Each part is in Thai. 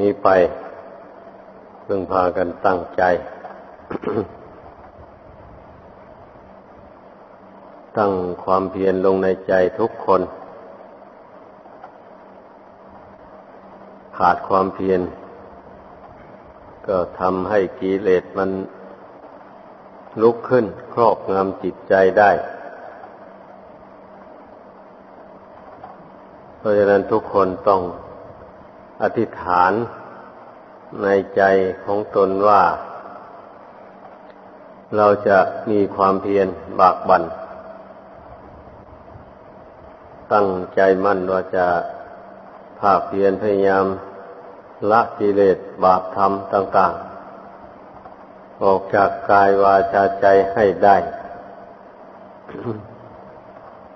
นี้ไปเพิ่งพากันตั้งใจ ตั้งความเพียรลงในใจทุกคน ขาดความเพียรก็ทำให้กิเลสมันลุกขึ้นครอบงำจิตใจได้ เพราะฉะนั้นทุกคนต้องอธิษฐาน ในใจของตนว่า เราจะมีความเพียรบากบัน่นตั้งใจมั่นว่าจะภาคเพียรพยายามละกิเลสบาปธรรมต่าง ๆ ออกจากกายวาจาใจให้ได้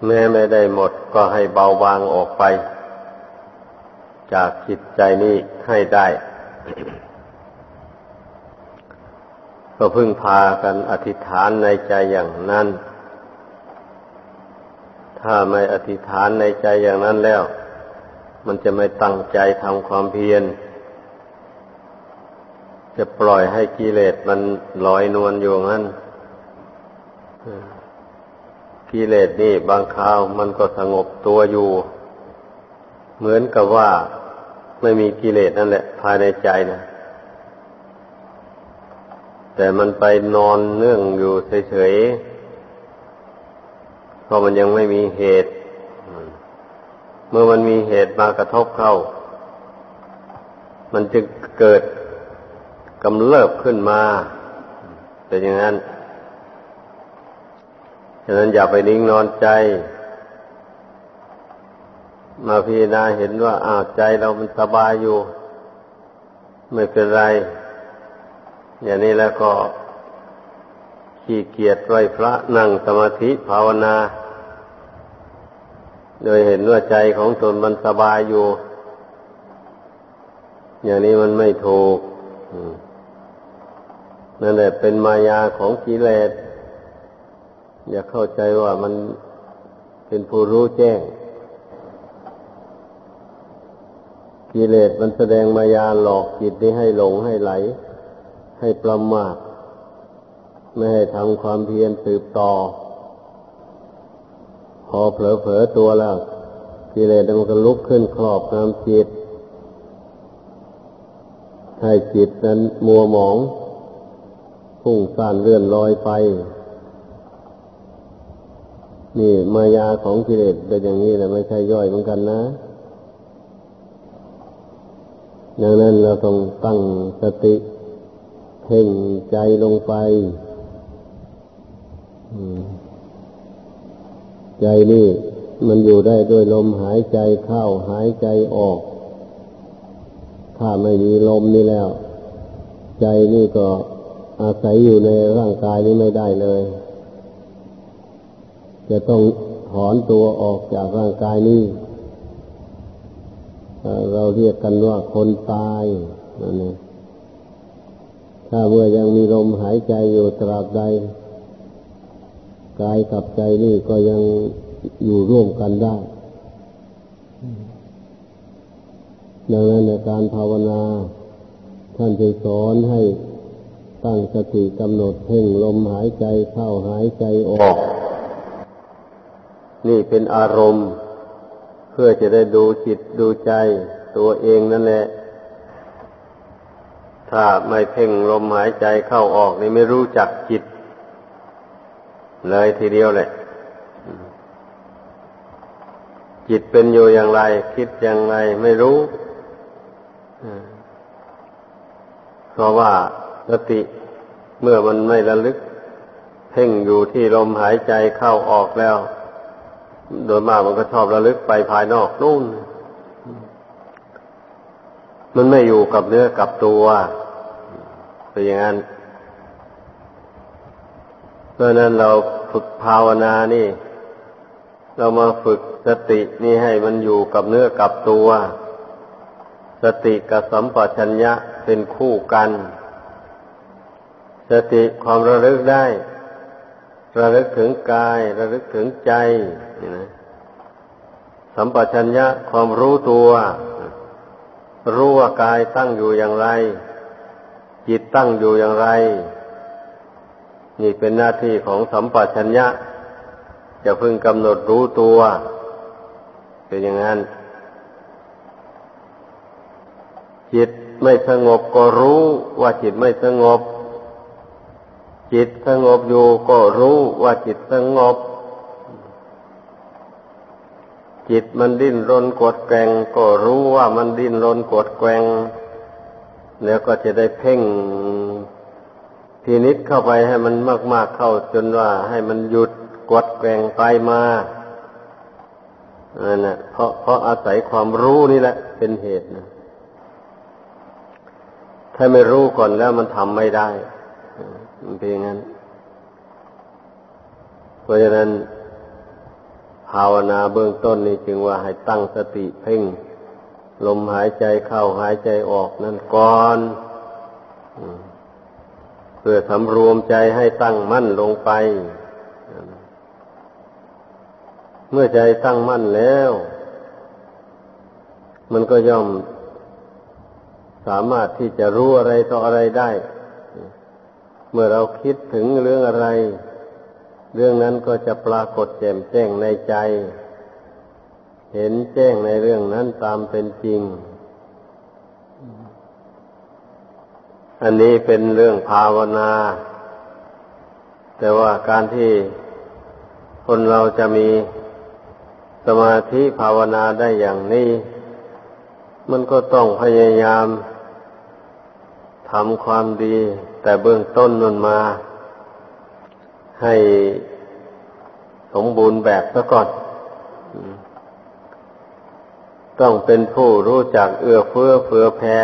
แม้ไม่ได้หมดก็ให้เบาบางออกไป จากจิตใจนี้ให้ได้ ก็พึ่งพากันอธิษฐานในใจอย่างนั้น ถ้าไม่อธิษฐานในใจอย่างนั้นแล้ว มันจะไม่ตั้งใจทำความเพียร จะปล่อยให้กิเลสมันลอยนวลอยู่งั้นกิเลสนี่บางคราวมันก็สงบตัวอยู่ เหมือนกับว่า ไม่มีกิเลสนั่นแหละ ภายในใจนะแต่มันไปนอนเนื่องอยู่เฉยๆเพราะมันยังไม่มีเหตุ เมื่อมันมีเหตุมากระทบเข้า มันจึงเกิดกำเริบขึ้นมาเป็นอย่างนั้นฉะนั้นอย่าไปนิ่งนอนใจ มาพิจารณาเห็นว่าอ้าวใจเรามันสบายอยู่ ไม่เป็นไร อย่างนี้แล้วก็ขี้เกียจไหวพระนั่งสมาธิภาวนา โดยเห็นว่าใจของตนมันสบายอยู่ อย่างนี้มันไม่ถูกนั่นแหละเป็นมายาของกิเลสอย่าเข้าใจว่ามันเป็นผู้รู้แจ้ง กิเลสมันแสดงมายาหลอกจิตนี้ให้หลงให้ไหล ให้ประมาทไม่ให้ทำความเพียรสืบต่อ พอเผลอๆตัวแล้วกิเลสมันก็ลุกขึ้นครอบงำจิต ให้จิตนั้นมัวหมอง พุ่งซ่านเลื่อนลอยไป นี่มายาของกิเลสเป็นอย่างนี้นะไม่ใช่ย่อยเหมือนกันนะ ดังนั้นเราต้องตั้งสติเพ่งใจลงไปใจนี่มันอยู่ได้ด้วยลมหายใจเข้าหายใจออก ถ้าไม่มีลมนี่แล้ว ใจนี่ก็อาศัยอยู่ในร่างกายนี้ไม่ได้เลย จะต้องถอนตัวออกจากร่างกายนี้ เราเรียกกันว่าคนตายนั่นเองถ้าเมื่อยังมีลมหายใจอยู่ตราบใดกายกับใจนี่ก็ยังอยู่ร่วมกันได้ ดังนั้นในการภาวนา ท่านจะสอนให้ตั้งสติกำหนดเพ่งลมหายใจเข้าหายใจออก นี่เป็นอารมณ์ เพื่อจะได้ดูจิตดูใจตัวเองนั่นแหละ ถ้าไม่เพ่งลมหายใจเข้าออกนี่ไม่รู้จักจิต เลยทีเดียวแหละจิตเป็นอยู่อย่างไร คิดอย่างไรไม่รู้เพราะว่าสติเมื่อมันไม่ระลึก เพ่งอยู่ที่ลมหายใจเข้าออกแล้ว โดยมากมันก็ชอบระลึกไปภายนอกนู่น มันไม่อยู่กับเนื้อกับตัวเป็นอย่างนั้นเพราะนั้นเราฝึกภาวนานี่ เรามาฝึกสตินี่ให้มันอยู่กับเนื้อกับตัว สติกับสัมปชัญญะเป็นคู่กัน สติความระลึกได้ ระลึกถึงกาย ระลึกถึงใจนี่นะสัมปชัญญะความรู้ตัว รู้ว่ากายตั้งอยู่อย่างไร จิตตั้งอยู่อย่างไร นี่เป็นหน้าที่ของสัมปชัญญะ จะพึงกำหนดรู้ตัว เป็นอย่างนั้น จิตไม่สงบก็รู้ว่าจิตไม่สงบ จิตสงบอยู่ก็รู้ว่าจิตสงบ จิตมันดิ้นรนกดแกงก็รู้ว่ามันดิ้นรนกดแกงแล้วก็จะได้เพ่งพินิษเข้าไปให้มันมาก ๆเข้าจนว่าให้มันหยุดกดแกงไปมาอันนั้นเพราะเพราะอาศัยความรู้นี่แหละ เป็นเหตุนะถ้าไม่รู้ก่อนแล้วมันทำไม่ได้ มันเป็นอย่างนั้น เพราะฉะนั้น ภาวนาเบื้องต้นนี่จึงว่าให้ตั้งสติเพ่ง ลมหายใจเข้าหายใจออกนั่นก่อนเพื่อสำรวมใจให้ตั้งมั่นลงไป เมื่อใจตั้งมั่นแล้ว มันก็ย่อมสามารถที่จะรู้อะไรต่ออะไรได้ เมื่อเราคิดถึงเรื่องอะไร เรื่องนั้นก็จะปรากฏแจ่มแจ้งในใจ เห็นแจ้งในเรื่องนั้นตามเป็นจริง อันนี้เป็นเรื่องภาวนา แต่ว่าการที่คนเราจะมีสมาธิภาวนาได้อย่างนี้ มันก็ต้องพยายาม ทำความดี แต่เบื้องต้นนันมา ให้สมบูรณ์แบบซะก่อน ต้องเป็นผู้รู้จักเอื้อเฟื้อเผื่อแผ่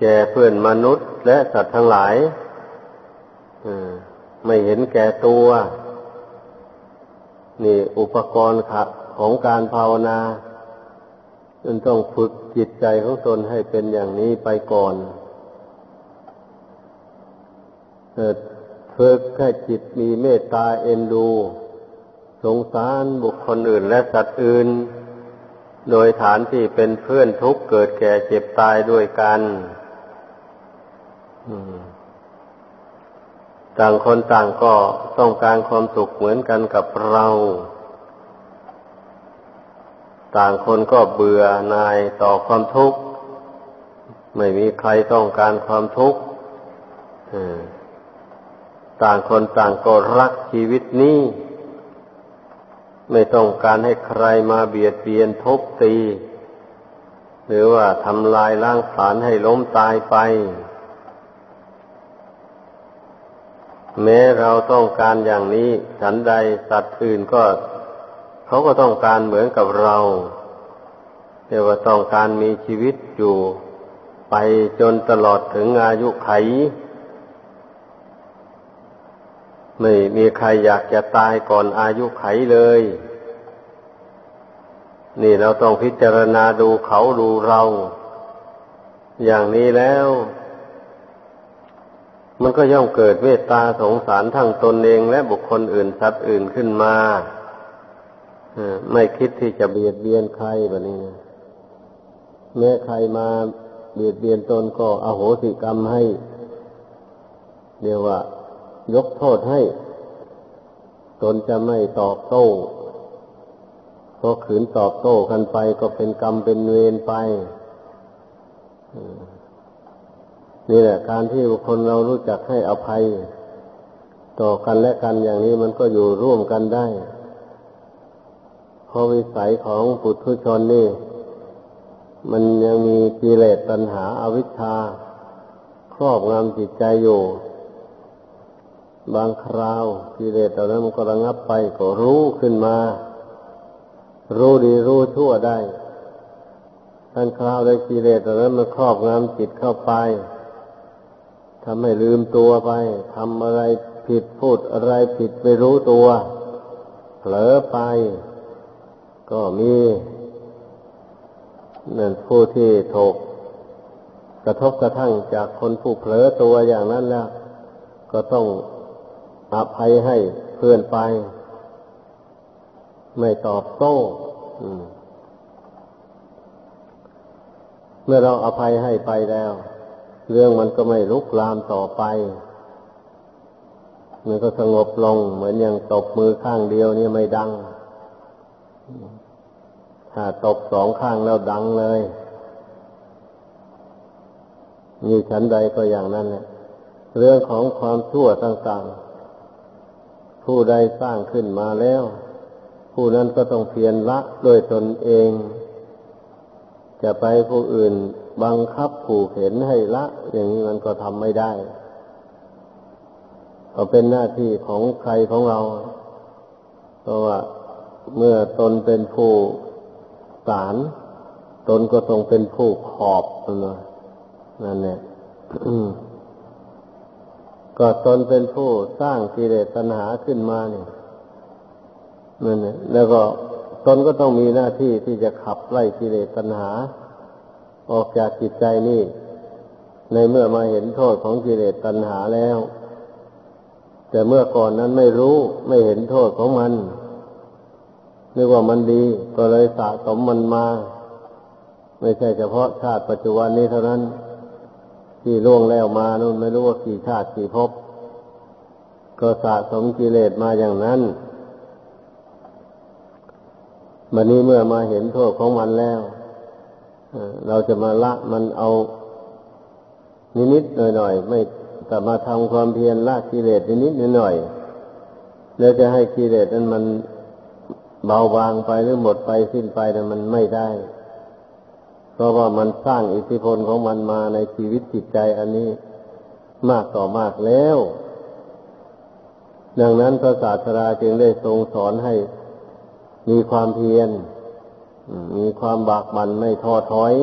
แก่เพื่อนมนุษย์และสัตว์ทั้งหลายไม่เห็นแก่ตัว นี่อุปกรณ์ของการภาวนา จนต้องฝึกจิตใจของตนให้เป็นอย่างนี้ไปก่อนฝึกให้จิตมีเมตตาเอ็นดู สงสารบุคคลอื่นและสัตว์อื่น โดยฐานที่เป็นเพื่อนทุกข์เกิดแก่เจ็บตายด้วยกันต่างคนต่างก็ต้องการความสุขเหมือนกันกับเรา ต่างคนก็เบื่อนายต่อความทุกข์ ไม่มีใครต้องการความทุกข์ต่างคนต่างก็รักชีวิตนี้ ไม่ต้องการให้ใครมาเบียดเบียนทุบตี หรือว่าทำลายล้างผลาญให้ล้มตายไป แม้เราต้องการอย่างนี้ ฉันใดสัตว์อื่นก็ เขาก็ต้องการเหมือนกับเราเรียกว่าต้องการมีชีวิตอยู่ไปจนตลอดถึงอายุไข ไม่มีใครอยากจะตายก่อนอายุไขเลย นี่เราต้องพิจารณาดูเขาดูเรา อย่างนี้แล้ว มันก็ย่อมเกิดเมตตาสงสารทั้งตนเองและบุคคลอื่นสัตว์อื่นขึ้นมา ไม่คิดที่จะเบียดเบียนใครแบบนี้นะแม้ใครมาเบียดเบียนตนก็อโหสิกรรมให้เรียกว่า ยกโทษให้ ตนจะไม่ตอบโต้เพราะขืนตอบโต้กันไปก็เป็นกรรมเป็นเวรไปนี่แหละ การที่คนเรารู้จักให้อภัย ต่อกันและกันอย่างนี้มันก็อยู่ร่วมกันได้ เพราะวิสัยของปุถุชนนี่ มันยังมีกิเลสตัณหาอาวิชชา ครอบงำจิตใจอยู่ บางคราวกิเลสตอนนั้นมันก็ระงับไปก็รู้ขึ้นมา รู้ดีรู้ชั่วได้ท่านคราวได้กิเลสตอนนั้นมันครอบงำจิตเข้าไปทำให้ลืมตัวไปทำอะไรผิดพูดอะไรผิดไม่รู้ตัวเผลอไป ก็มีนั่นผู้ที่ถูกกระทบกระทั่งจากคนผู้เผลอตัวอย่างนั้นแล้ว ก็ต้องอภัยให้เพื่อนไป ไม่ตอบโต้เมื่อเราอภัยให้ไปแล้ว เรื่องมันก็ไม่ลุกลามต่อไป มันก็สงบลงเหมือนอย่างตบมือข้างเดียวนี่ไม่ดัง ถ้าตบสองข้างแล้วดังเลยนี่ฉันใดก็อย่างนั้นแหละเรื่องของความชั่วต่างๆ ผู้ใดสร้างขึ้นมาแล้ว ผู้นั้นก็ต้องเพียรละด้วยตนเอง จะไปผู้อื่นบังคับผูกเห็นให้ละ อย่างนี้มันก็ทำไม่ได้ก็เป็นหน้าที่ของใครของเรา เพราะว่าเมื่อตนเป็นผู้ สาร ตนก็ต้องเป็นผู้ขอบนะนั่นเนี่ยก็ตนเป็นผู้สร้างกิเลสตัณหาขึ้นมาเนี่ยนั่นเนี่ยแล้วก็ตนก็ต้องมีหน้าที่ที่จะขับไล่กิเลสตัณหา ออกจากจิตใจนี่ ในเมื่อมาเห็นโทษของกิเลสตัณหาแล้ว แต่เมื่อก่อนนั้นไม่รู้ไม่เห็นโทษของมัน นึกว่ามันดี ก็เลยสะสมมันมา ไม่ใช่เฉพาะชาติปัจจุบันนี้เท่านั้น ที่ล่วงแล้วมานู่นไม่รู้ว่ากี่ชาติกี่ภพก็สะสมกิเลสมาอย่างนั้นวันนี้เมื่อมาเห็นโทษของมันแล้วเราจะมาละมันเอานิดๆหน่อยๆไม่แต่มาทำความเพียรละกิเลสนิดๆหน่อยๆแล้วจะให้กิเลสนั้นมัน เบาบางไปหรือหมดไปสิ้นไปนั้นมันไม่ได้ เพราะว่ามันสร้างอิทธิพลของมันมาในชีวิตจิตใจอันนี้มากต่อมากแล้ว ดังนั้นพระศาสดาจึงได้ทรงสอนให้มีความเพียร มีความบากบั่นไม่ท้อถอย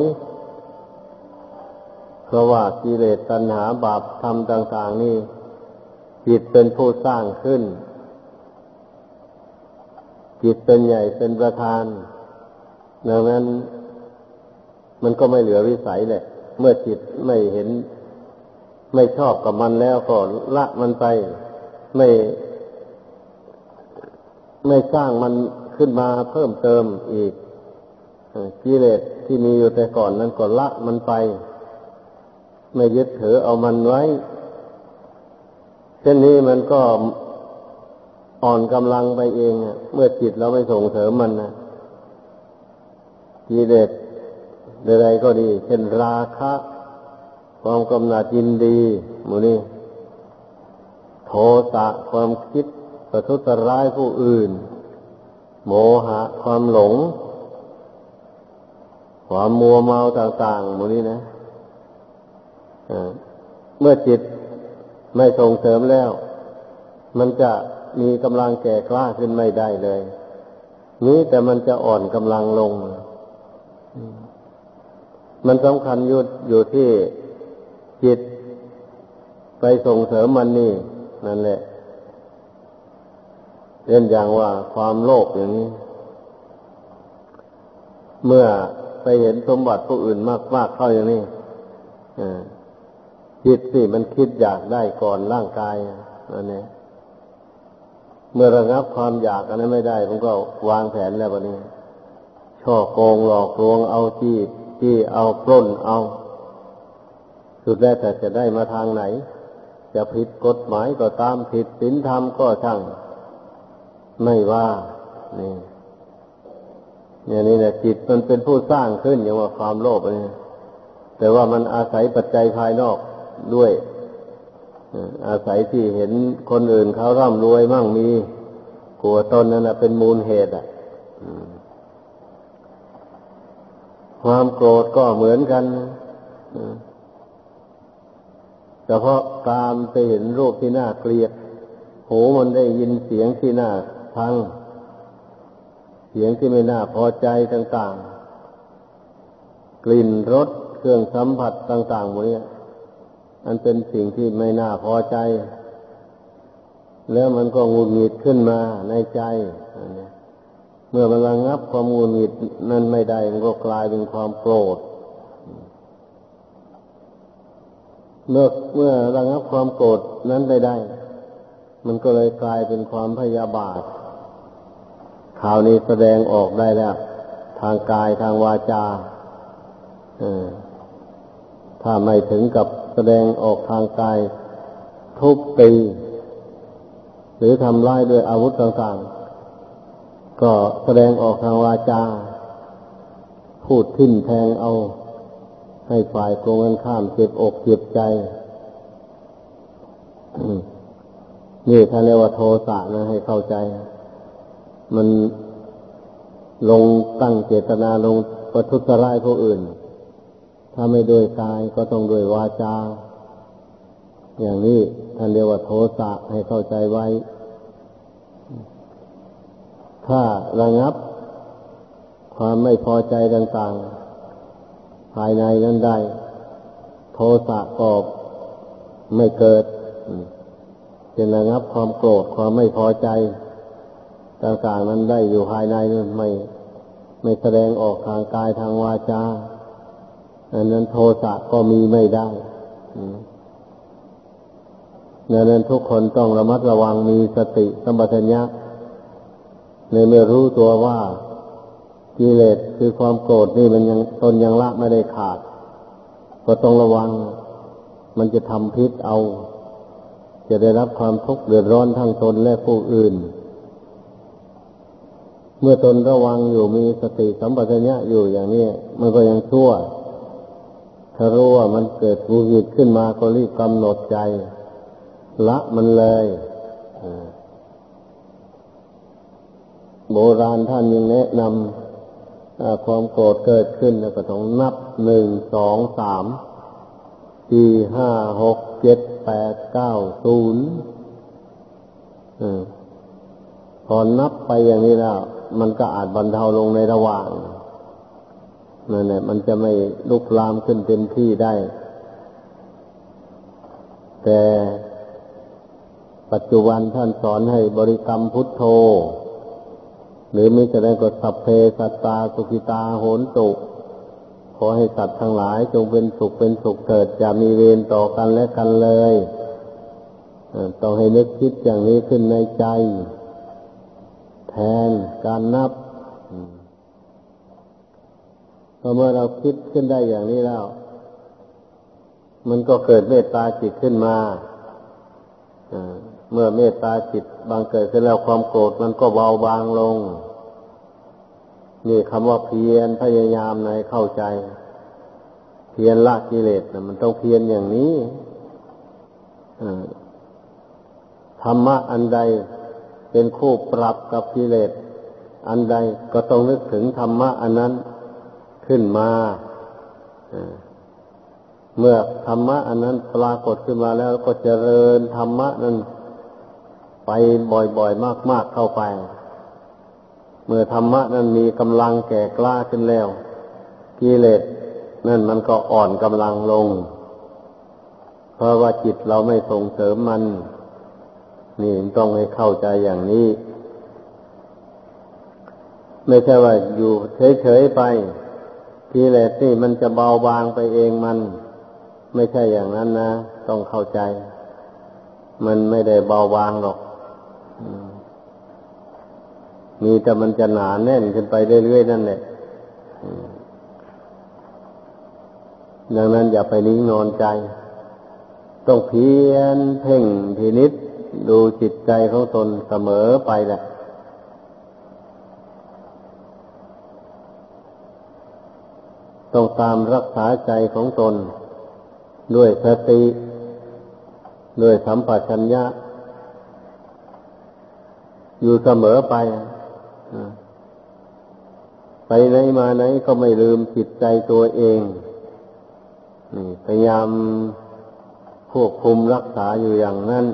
เพราะว่ากิเลสตัณหาบาปธรรมต่าง ๆ นี่จิตเป็นผู้สร้างขึ้น จิตเป็นใหญ่เป็นประธานดังนั้นมันก็ไม่เหลือวิสัยแหละเมื่อจิตไม่เห็น ไม่ชอบกับมันแล้วก็ละมันไป ไม่ ไม่สร้างมันขึ้นมาเพิ่มเติมอีกกิเลสที่มีอยู่แต่ก่อนนั้นก็ละมันไป ไม่ยึดถือเอามันไว้ เช่นนี้มันก็ อ่อนกำลังไปเองเมื่อจิตเราไม่ส่งเสริมมันนะกิเลสใดๆก็ดี เช่นราคะ ความกำหนัดยินดีมูนี่โทสะความคิดประทุษร้ายผู้อื่น โมหะ ความหลง ความมัวเมาต่างๆมูนี่นะเมื่อจิตไม่ส่งเสริมแล้ว มันจะ มีกำลังแก่กล้าขึ้นไม่ได้เลย นี้แต่มันจะอ่อนกำลังลง มันสำคัญอยู่อยู่ที่จิตไปส่งเสริมมันนี่ นั่นแหละเช่นอย่างว่าความโลภอย่างนี้ เมื่อไปเห็นสมบัติผู้อื่นมากๆเข้าอย่างนี้จิตสิมันคิดอยากได้ก่อนร่างกายนั่นเอง เมื่อระงับความอยากอันนั้นไม่ได้ผมก็วางแผนแล้ววันนี้ ช่อโกงหลอกลวงเอาจีบที่เอาปล้นเอา สุดแล้วแต่จะได้มาทางไหน จะผิดกฎหมายก็ตามผิดศีลธรรมก็ช่าง ไม่ว่านี่อย่างนี้นะจิตมันเป็นผู้สร้างขึ้นอย่างว่าความโลภนี่แต่ว่ามันอาศัยปัจจัยภายนอกด้วย อาศัยที่เห็นคนอื่นเขาร่ำรวยมั่งมีกลัวตนนั่นเป็นมูลเหตุอะความโกรธก็เหมือนกันเฉพาะตามไปเห็นรูปที่น่าเกลียด หูมันได้ยินเสียงที่น่าพัง เสียงที่ไม่น่าพอใจต่าง ๆ กลิ่นรสเครื่องสัมผัสต่างๆหมดนี้ อันเป็นสิ่งที่ไม่น่าพอใจ แล้วมันก็งุนงิดขึ้นมาในใจ เมื่อมันระงับความงุนหงิดนั้นไม่ได้ มันก็กลายเป็นความโกรธ เมื่อเมื่อระงับความโกรธนั้นได้ได้ มันก็เลยกลายเป็นความพยาบาทข่าวนี้แสดงออกได้แล้ว ทางกายทางวาจาถ้าไม่ถึงกับ แสดงออกทางกายทุบตี หรือทำร้ายด้วยอาวุธต่างๆ ก็แสดงออกทางวาจา พูดทิ่มแทงเอา ให้ฝ่ายตรงกันข้ามเจ็บอกเจ็บใจนี่ท่านเรียกว่าโทสะนะให้เข้าใจ มันลงตั้งเจตนาลงประทุษร้ายผู้อื่น ถ้าไม่โดยกายก็ต้องโดยวาจา อย่างนี้ท่านเรียกว่าโทสะให้เข้าใจไว้ ถ้าระงับ ความไม่พอใจต่างๆ ภายในนั้นได้ โทสะก็ไม่เกิดเป็นระงับความโกรธความไม่พอใจ ต่างๆนั้นได้อยู่ภายในนั้นไม่ ไม่แสดงออกทางกายทางวาจา อันนั้นโทสะก็มีไม่ได้ดังนั้นทุกคนต้องระมัดระวังมีสติสัมปชัญญะในเมื่อรู้ตัวว่ากิเลสคือความโกรธนี่มันยังตนยังละไม่ได้ขาด ก็ต้องระวัง มันจะทำพิษเอา จะได้รับความทุกข์เดือดร้อนทั้งตนและผู้อื่น เมื่อตนระวังอยู่มีสติสัมปชัญญะอยู่อย่างนี้มันก็ยังชั่ว ถ้ารู้ว่ามันเกิดบูหิตขึ้นมาก็รีบกำหนดใจ ละมันเลยโบราณท่านยังแนะนำความโกรธเกิดขึ้นแล้วก็ต้องนับหนึ่งสองสามสี่ห้าหกเจ็ดแปดเก้าศูนย์พอนับไปอย่างนี้แล้ว มันก็อาจบรรเทาลงในระหว่าง นั่นแหละมันจะไม่ลุกลามขึ้นเต็มที่ได้ แต่ปัจจุบันท่านสอนให้บริกรรมพุทโธ หรือมิจะได้กดสัพเพสัตตาสุขิตาโหนตุขอให้สัตว์ทั้งหลายจงเป็นสุขเป็นสุขเกิดจะมีเวรต่อกันและกันเลยต้องให้นึกคิดอย่างนี้ขึ้นในใจ แทนการนับ พอเมื่อเราคิดขึ้นได้อย่างนี้แล้ว มันก็เกิดเมตตาจิตขึ้นมาเมื่อเมตตาจิตบางเกิดขึ้นแล้วความโกรธมันก็เบาบางลง นี่คำว่าเพียรพยายามในเข้าใจ เพียรละกิเลสนะมันต้องเพียรอย่างนี้ธรรมะอันใดเป็นคู่ปรับกับกิเลส อันใดก็ต้องนึกถึงธรรมะอันนั้น ขึ้นมาเมื่อธรรมะ อันนั้นปรากฏขึ้นมาแล้วก็เจริญธรรมะนั้นไปบ่อยๆ มาก ๆเข้าไป เมื่อธรรมะนั้นมีกำลังแก่กล้าขึ้นแล้วกิเลสนั่นมันก็อ่อนกำลังลง เพราะว่าจิตเราไม่ส่งเสริมมัน นี่ต้องให้เข้าใจอย่างนี้ ไม่ใช่ว่าอยู่เฉยๆไป ทีแรกนี่มันจะเบาบางไปเองมัน ไม่ใช่อย่างนั้นนะ ต้องเข้าใจ มันไม่ได้เบาบางหรอกมีแต่มันจะหนาแน่นขึ้นไปเรื่อยๆนั่นแหละดังนั้นอย่าไปนิ่งนอนใจ ต้องเพียรเพ่งพินิษดูจิตใจของตนเสมอไปแหละ ต้องตามรักษาใจของตน ด้วยสติ ด้วยสัมปชัญญะ อยู่เสมอไป ไปไหนมาไหนก็ไม่ลืมจิตใจตัวเองพยายามควบคุมรักษาอยู่อย่างนั้น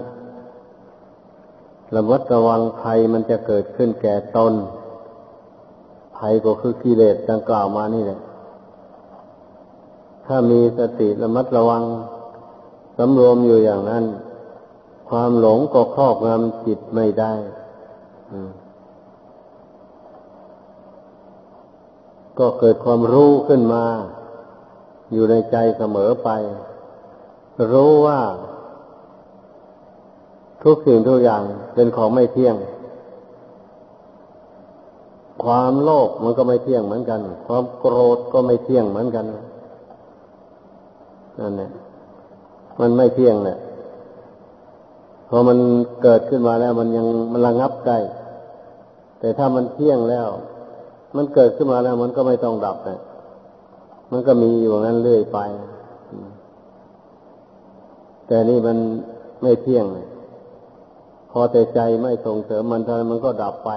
ระมัดระวังภัยมันจะเกิดขึ้นแก่ตนภัยก็คือกิเลสดังกล่าวมานี่แหละ ถ้ามีสติระมัดระวังสำรวมอยู่อย่างนั้น ความหลงก็ครอบงำจิตไม่ได้ก็เกิดความรู้ขึ้นมา อยู่ในใจเสมอไป รู้ว่า ทุกสิ่งทุกอย่างเป็นของไม่เที่ยง ความโลภมันก็ไม่เที่ยงเหมือนกัน ความโกรธก็ไม่เที่ยงเหมือนกันนั่ นแหละมันไม่เที่ยงแหละพอมันเกิดขึ้นมาแล้ว มันยังมันระงับได้แต่ถ้ามันเที่ยงแล้ว มันเกิดขึ้นมาแล้ว มันก็ไม่ต้องดับนะมันก็มีอยู่งั้นเรื่อยไป แต่นี่มันไม่เที่ยงพอแต่ใจไม่ส่งเสริมมันเท่านั้นมันก็ดับไป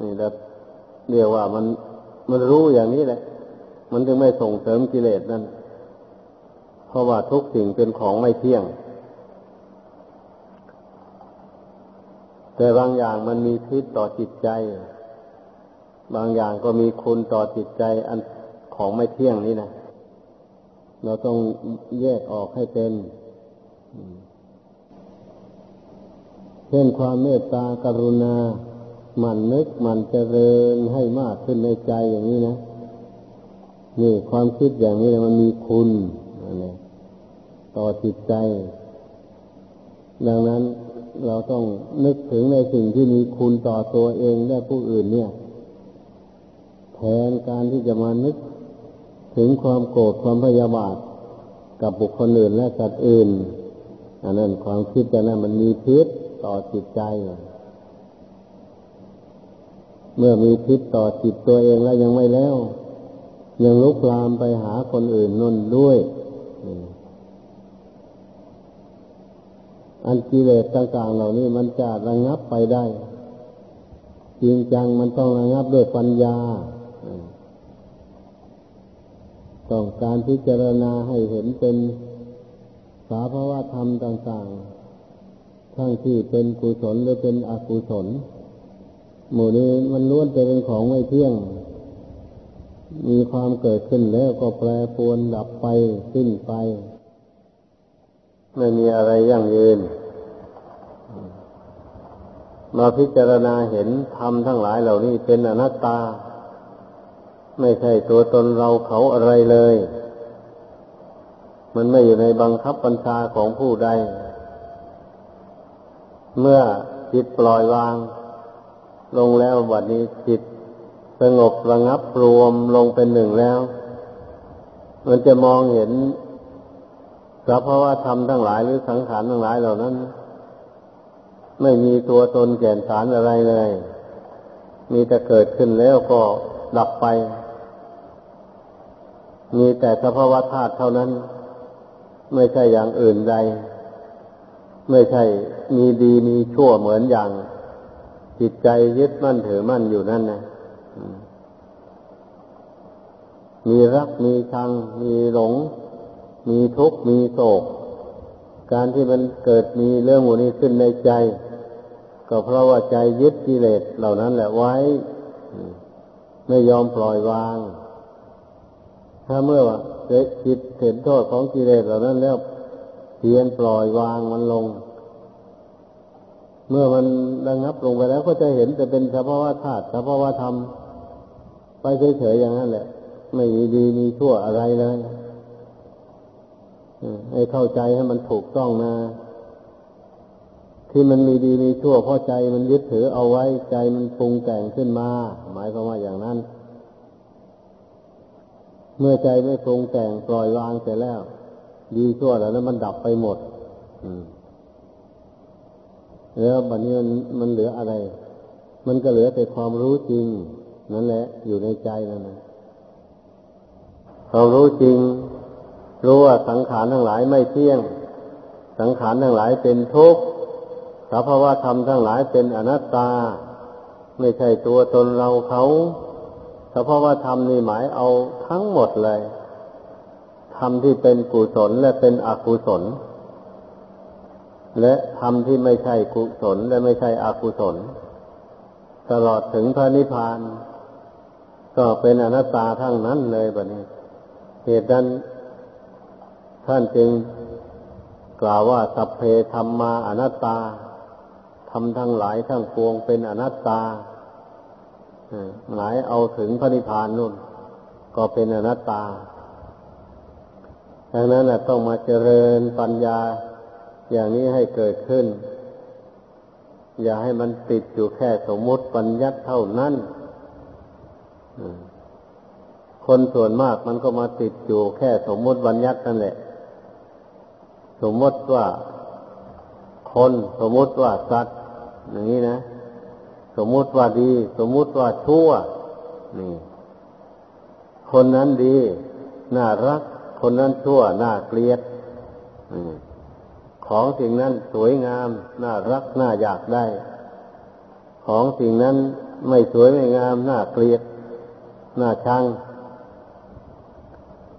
นี่แล้วเรียกว่ามันมันรู้อย่างนี้แหละ มันจึงไม่ส่งเสริมกิเลสนั่น ราะว่าทุกสิ่งเป็นของไม่เที่ยง แต่บางอย่างมันมีพิษต่อจิตใจ บางอย่างก็มีคุณต่อจิตใจ อันของไม่เที่ยงนี่นะเราต้องแยกออกให้เป็นเช่นความเมตตากรุณา มันนึกมันเจริญให้มากขึ้นในใจอย่างนี้นะ นี่ความคิดอย่างนี้มันมีคุณอะไร ต่อจิตใจ ดังนั้นเราต้องนึกถึงในสิ่งที่มีคุณต่อตัวเองและผู้อื่นเนี่ย แทนการที่จะมานึกถึงความโกรธความพยาบาทกับบุคคลอื่นและสัตว์อื่น อันนั้นความคิดอย่างนั้นมันมีพิษต่อจิตใจ เมื่อมีพิษต่อจิตตัวเองแล้วยังไม่แล้ว ยังลุกลามไปหาคนอื่นนั่นด้วย อันกิเลสต่าง ๆ เหล่านี้มันจะระงับไปได้ จริงจังมันต้องระงับด้วยปัญญาต้องการพิจารณาให้เห็นเป็นสาภาวะธรรมต่าง ๆ ทั้งที่เป็นกุศลหรือเป็นอกุศล หมู่นี้มันล้วนเป็นของไม่เที่ยง มีความเกิดขึ้นแล้วก็แปรปรวนดับไปสิ้นไป ไม่มีอะไรยั่งยืน มาพิจารณาเห็นธรรมทั้งหลายเหล่านี้เป็นอนัตตา ไม่ใช่ตัวตนเราเขาอะไรเลย มันไม่อยู่ในบังคับบัญชาของผู้ใด เมื่อจิตปล่อยวาง ลงแล้ววันนี้จิตสงบระงับรวมลงเป็นหนึ่งแล้ว มันจะมองเห็น สภาวะธรรมทั้งหลายหรือสังขารทั้งหลายเหล่านั้น ไม่มีตัวตนแก่นสารอะไรเลย มีแต่เกิดขึ้นแล้วก็ดับไป มีแต่สภาวะธาตุเท่านั้น ไม่ใช่อย่างอื่นใด ไม่ใช่มีดีมีชั่วเหมือนอย่าง จิตใจยึดมั่นถือมั่นอยู่นั่นนะมีรักมีชัง มีหลง มีทุกข์มีโศก การที่มันเกิดมีเรื่องหมูนี้ขึ้นในใจ ก็เพราะว่าใจยึดกิเลสเหล่านั้นแหละไว้ ไม่ยอมปล่อยวาง ถ้าเมื่อว่าจิตเห็นโทษของกิเลสเหล่านั้นแล้วเพียนปล่อยวางมันลง เมื่อมันระงับลงไปแล้วก็จะเห็นแต่เป็นเฉพาะว่าธาตุเฉพาะว่าธรรม ไปเฉยๆอย่างนั้นแหละ ไม่มีดีมีชั่วอะไรเลย ให้เข้าใจให้มันถูกต้องนะ ที่มันมีดีมีชั่วเพราะใจมันยึดถือเอาไว้ใจมันปรุงแต่งขึ้นมา หมายความว่าอย่างนั้น เมื่อใจไม่ปรุงแต่งปล่อยวางเสร็จแล้ว ดีชั่วแล้วนั้นมันดับไปหมดแล้วบัดนี้มันมันเหลืออะไร มันก็เหลือแต่ความรู้จริง นั่นแหละ อยู่ในใจนั่นนะความรู้จริง รู้ว่าสังขารทั้งหลายไม่เที่ยง สังขารทั้งหลายเป็นทุกข์สภาวะธรรมทั้งหลายเป็นอนัตตา ไม่ใช่ตัวตนเราเขาเฉพาว่าธรรมนี่หมายเอาทั้งหมดเลยธรรมที่เป็นกุศลและเป็นอกุศล และธรรมที่ไม่ใช่กุศลและไม่ใช่อกุศล ตลอดถึงพระนิพพาน ก็เป็นอนัตตาทั้งนั้นเลยแบบนี้ เหตุนั้น ท่านจึงกล่าวว่าสัพเพธรรมาอนัตตาทำทั้งหลายทั้งปวงเป็นอนัตตาหมายเอาถึงพระนิพพานนู่น ก็เป็นอนัตตาดังนั้นต้องมาเจริญปัญญาอย่างนี้ให้เกิดขึ้น อย่าให้มันติดอยู่แค่สมมติปัญญัติเท่านั้นคนส่วนมากมันก็มาติดอยู่แค่สมมติบัญญัตินั่นแหละ สมมติว่าคนสมมติว่าสัตว์อย่างนี้นะ สมมติว่าดี สมมติว่าชั่ว นี่ คนนั้นดี น่ารัก คนนั้นชั่ว น่าเกลียดของสิ่งนั้นสวยงาม น่ารัก น่าอยากได้ ของสิ่งนั้นไม่สวยไม่งาม น่าเกลียด น่าชัง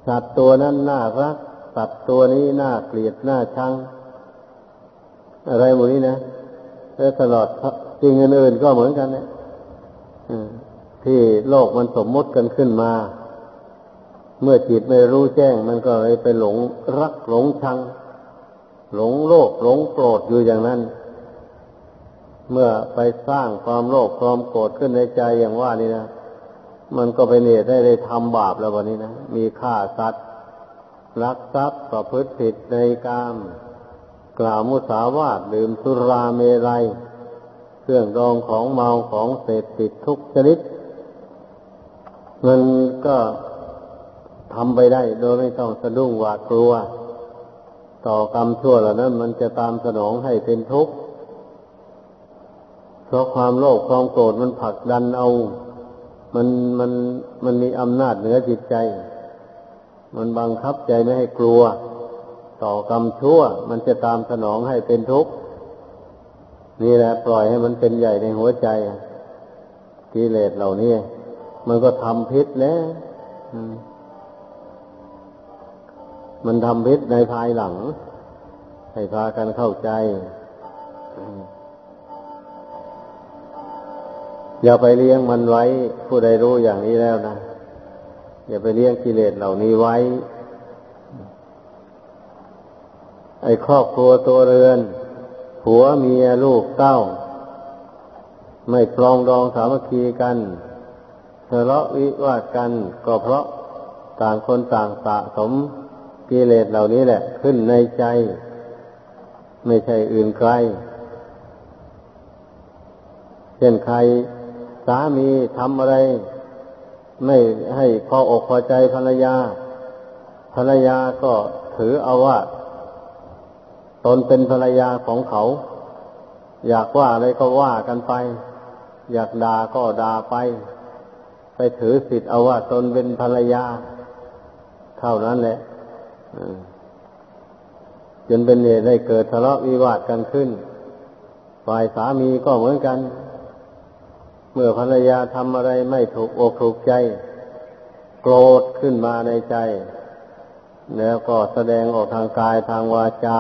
สัตว์ตัวนั้นน่ารัก สัตว์ตัวนี้น่าเกลียดน่าชัง อะไรหมดนี้นะและตลอดสิ่งอื่นๆก็เหมือนกันเนี่ยที่โลกมันสมมติกันขึ้นมา เมื่อจิตไม่รู้แจ้ง มันก็เลยไปหลงรักหลงชัง หลงโลภหลงโกรธอยู่อย่างนั้น เมื่อไปสร้างความโลภความโกรธขึ้นในใจอย่างว่านี่นะมันก็ไปเนตได้ได้ทำบาปแล้ววันนี้นะมีฆ่าสัตว์ ลักทรัพย์ประพฤติผิดในกามกล่าวมุสาวาทดื่มสุราเมรัย เครื่องดองของเมาของเสพติดทุกชนิด มันก็ทำไปได้โดยไม่ต้องสะดุ้งหวาดกลัว ต่อกรรมชั่วเหล่านั้น มันจะตามสนองให้เป็นทุกข์เพราะความโลภความโกรธมันผลักดันเอา มันมันมันมีอำนาจเหนือจิตใจ มันบังคับใจไม่ให้กลัว ต่อกรรมชั่ว มันจะตามสนองให้เป็นทุกข์นี่แหละ ปล่อยให้มันเป็นใหญ่ในหัวใจกิเลสเหล่านี้มันก็ทำพิษแล้วมันทำพิษในภายหลัง ให้พากันเข้าใจ อย่าไปเลี้ยงมันไว้ผู้ใดรู้อย่างนี้แล้วนะ อย่าไปเลี้ยงกิเลสเหล่านี้ไว้ ไอ้ครอบครัวตัวเรือน ผัวเมียลูกเต้า ไม่ปลองดองสามัคคีกันทะเลาะวิวาทกันก็เพราะต่างคนต่างสะสมกิเลสเหล่านี้แหละ ขึ้นในใจ ไม่ใช่อื่นใคร เช่นใครสามีทำอะไร ไม่ให้พออกพอใจภรรยา ภรรยาก็ถือเอาว่า ตนเป็นภรรยาของเขา อยากว่าอะไรก็ว่ากันไป อยากด่าก็ด่าไป ไปถือสิทธิ์เอาว่า ตนเป็นภรรยา เท่านั้นแหละจนเป็นเหตุให้เกิดทะเลาะวิวาทกันขึ้น ฝ่ายสามีก็เหมือนกัน เมื่อภรรยาทำอะไรไม่ถูกอกถูกใจ โกรธขึ้นมาในใจ แล้วก็แสดงออกทางกายทางวาจา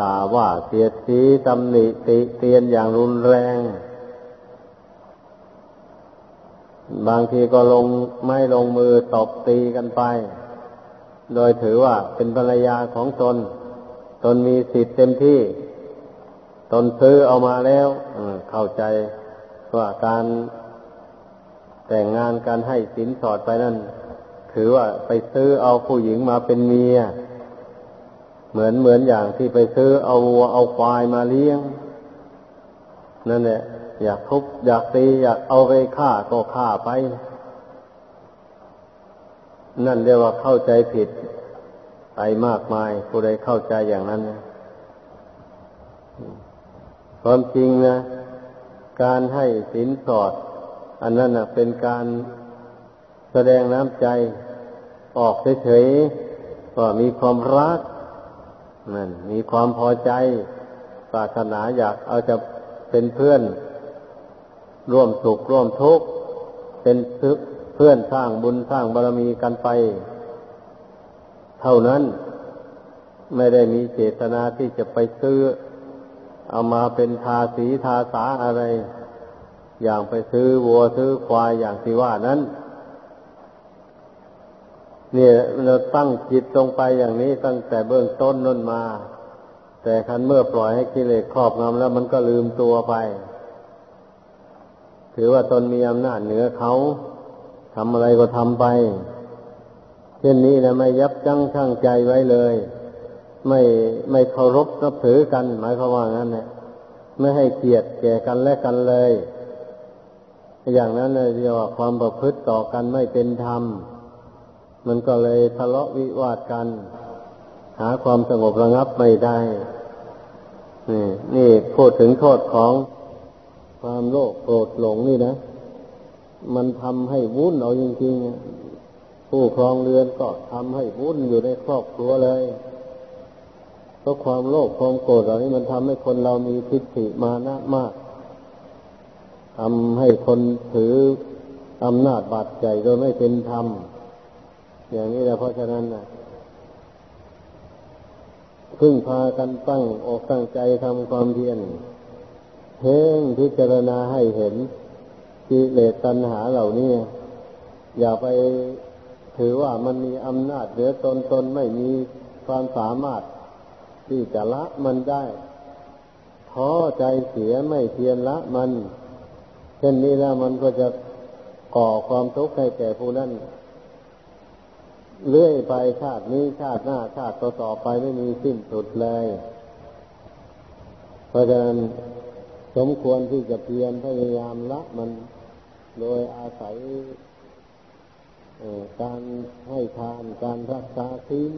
ด่าว่าเสียดสีตำหนิติเตียนอย่างรุนแรง บางทีก็ลงไม่ลงมือตบตีกันไป โดยถือว่าเป็นภรรยาของตน ตนมีสิทธิ์เต็มที่ ตนซื้อเอามาแล้วเข้าใจ ว่าการแต่งงานการให้สินสอดไปนั่น ถือว่าไปซื้อเอาผู้หญิงมาเป็นเมีย เหมือนเหมือนอย่างที่ไปซื้อเอาวัวเอาควายมาเลี้ยง นั่นแหละอยากทุบอยากตีอยากเอาไปฆ่าก็ฆ่าไป นั่นเรียกว่าเข้าใจผิดไปมากมายผู้ใดเข้าใจอย่างนั้นนะความจริงนะ การให้สินสอด อันนั้นนะเป็นการแสดงน้ำใจออกเฉยๆว่ามีความรักนั่นมีความพอใจปรารถนาอยากเอาจะเป็นเพื่อน ร่วมสุขร่วมทุกข์เป็นเพื่อนสร้างบุญสร้างบารมีกันไป เท่านั้น ไม่ได้มีเจตนาที่จะไปซื้อ เอามาเป็นทาสีทาสาอะไร อย่างไปซื้อวัวซื้อควายอย่างที่ว่านั้น เนี่ยเราตั้งจิตตรงไปอย่างนี้ตั้งแต่เบื้องต้นนั่นมา แต่คันเมื่อปล่อยให้กิเลสครอบงำแล้วมันก็ลืมตัวไป ถือว่าตนมีอำนาจเหนือเขาทำอะไรก็ทำไป เช่นนี้นะไม่ยับยั้งชั่งใจไว้เลย ไม่ไม่เคารพนับถือกัน หมายความว่างั้นเนี่ยไม่ให้เกียรติแก่กันและกันเลย อย่างนั้นเลยเรียกว่าความประพฤติต่อกันไม่เป็นธรรม มันก็เลยทะเลาะวิวาทกัน หาความสงบระงับไม่ได้ นี่นี่พูดถึงโทษของความโลภโกรธหลงนี่นะ มันทำให้วุ่นเอาจริงๆผู้ครองเรือนก็ทำให้วุ่นอยู่ในครอบครัวเลย เพราะความโลภความโกรธเหล่านี้มันทำให้คนเรามีทิฏฐิมานะมากทำให้คนถืออำนาจบาดใจโดยไม่เป็นธรรม อย่างนี้แหละเพราะฉะนั้นนะพึ่งพากันตั้งอกตั้งใจทำความเพียรเพ่งพิจารณาให้เห็นกิเลสตัณหาเหล่านี้อย่าไปถือว่ามันมีอำนาจเหนือตนตนไม่มีความสามารถ ที่จะละมันได้ท้อใจเสียไม่เพียรละมัน เช่นนี้แล้วมันก็จะก่อความทุกข์ให้แก่ผู้นั้นเลื่อยไปชาตินี้ชาติหน้าชาติต่อไปไม่มีสิ้นสุดเลย เพราะฉะนั้นสมควรที่จะเพียรพยายามละมันโดยอาศัยการให้ทานการรักษาศีล